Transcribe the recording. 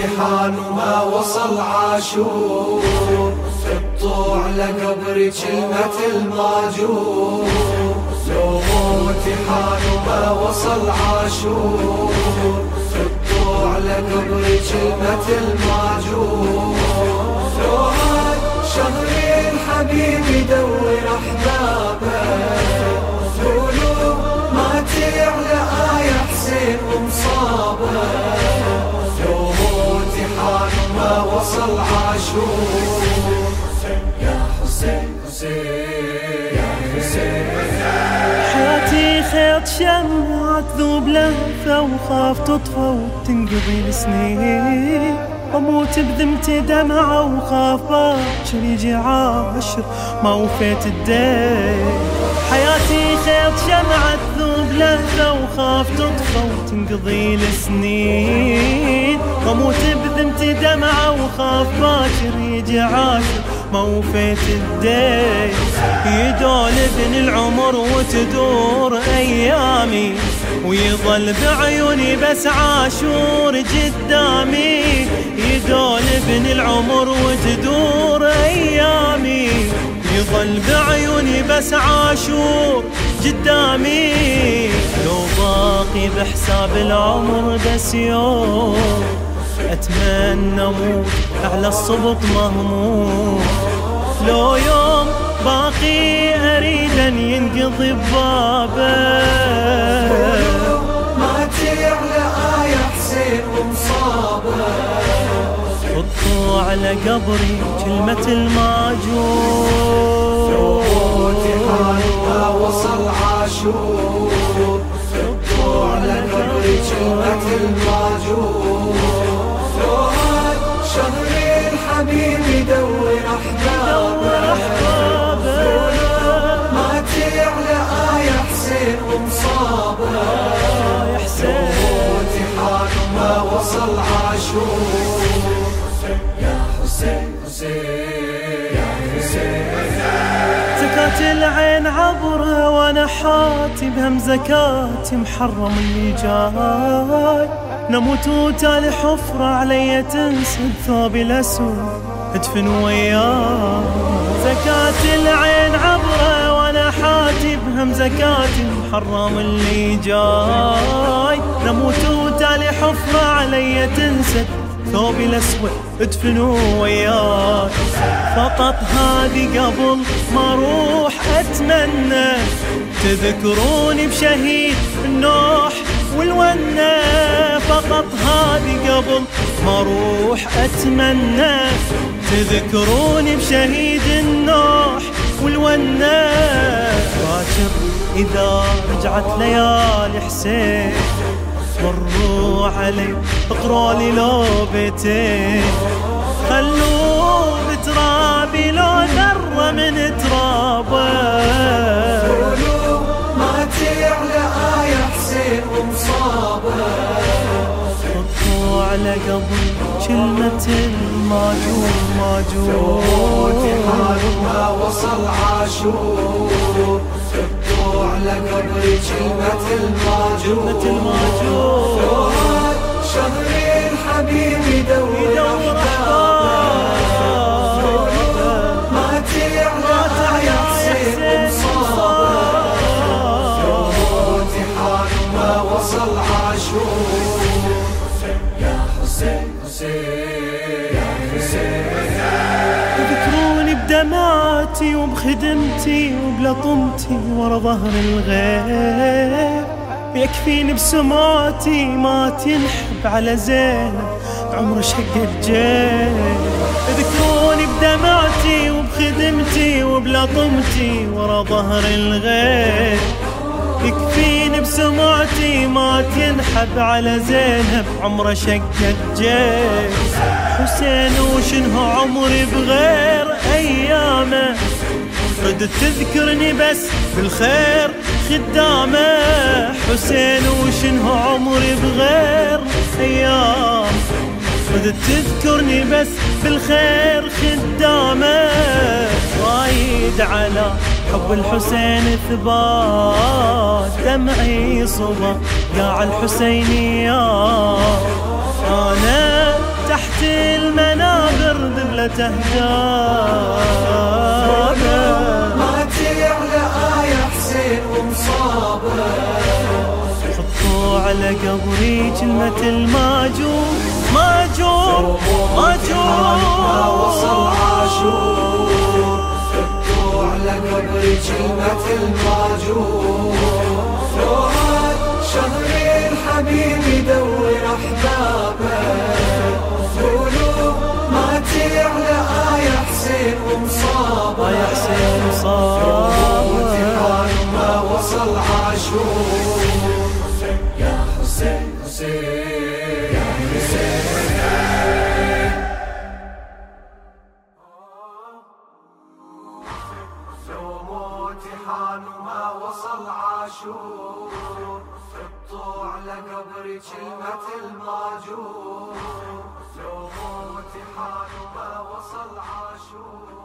تحان وما وصل عاشور. الطوع لقبر كلمة الماجور. لو مو تحان وما وصل عاشور. الطوع لقبر كلمة الماجور. لو هاي شهر الحبيب يدور أحبابه. قولوا ما تعلى آية حسين ومصابه ما وصل عاشور يا حسين حسين يا حسين حياتي خيط شمعة ذوب لهفة وخاف تطفى وتنقضي السنين. أموت بذمتي دمعة وخاف باكر يجي عاشر ما وفيت الدين. حياتي خيط شمعة ذوب لهفة وخاف تطفى وتنقضي السنين أموت بذمتي دمعة وخاف باكر يجي عاشر. ما وفيت الدين. يدول ابن العمر وتدور أيامي. ويظل بعيوني بس عاشور قدامي. يدول ابن العمر وتدور بعيوني بس عاشور قدامي. لو باقي بحساب العمر بس يوم أتمنى أموت على الصبط مهموم. لو يوم باقي أريد أن ينقضي ببابه ما تعلى آية حسين ومصابه. حطوا على قبري كلمة الماجور. ما وصل عاشور حطوا على قبري كلمة الماجور. شهر الحبيب يدور أحبابه ما تعلى آية حسين ومصابه يا حسين ما وصل عاشور حسين العين عبره وأنا حاتي بهم زكاتي محرم اللي جاي. نموت وتالي حفرة علي تنسد ثوبي الأسود ادفن وياي. زكاة العين عبره وأنا حاتي بهم زكاتي محرم اللي جاي. نموت وتالي حفرة علي تنسد ثوبي الأسود ادفنوا وياي. فقط هذه قبل ما أروح أتمنى تذكروني بشهيد النوح والونة. فقط هذه قبل ما أروح أتمنى تذكروني بشهيد النوح والونة. باكر إذا رجعت ليالي حسين مروا علي. اقروا لي لو بيتين خلوا بترابي لو ذرة من ترابة. ما تعلى آية حسين ومصابة. حطوا على قبر كلمة الماجور ماجور. ما وصل عاشور. حطوا على قبري كلمة الماجور. كلمة الماجور شهر الحبيب يدور يدور أحباب ما وصل عاشور يا حسين حسين يا حسين وبخدمتي وبلطمتي ورا ظهر الغيب. يكفيني بسمعتي ما تنحب على زينب. عمر شق الجيب. يذكروني بدمعتي وبخدمتي وبلطمتي ورا ظهر الغيب. يكفيني بسمعتي ما تنحب على زينب. عمره شق الجيب. حسين وشنه عمري بغير أيامه. ردت تذكرني بس بالخير. خدامه. حسين وشنه عمري بغير أيام ردت تذكرني بس بالخير خدامه. وايد على حب الحسين ثبات. دمعي صبا قاع الحسينيات أنا تحت المنابر ذبلة أهدابه على قبري كلمة الماجور ماجور ما وصل ماجور عاشور على قبري كلمة الماجور فؤاد شهر الحبيب يدور أحبابه قولوا ماتي على آية حسين ومصابه يا حسين. حال ما وصل عاشور حسين حان وما وصل عاشور سبطوا على قبري كلمة الماجور لو موتي حان وما وصل عاشور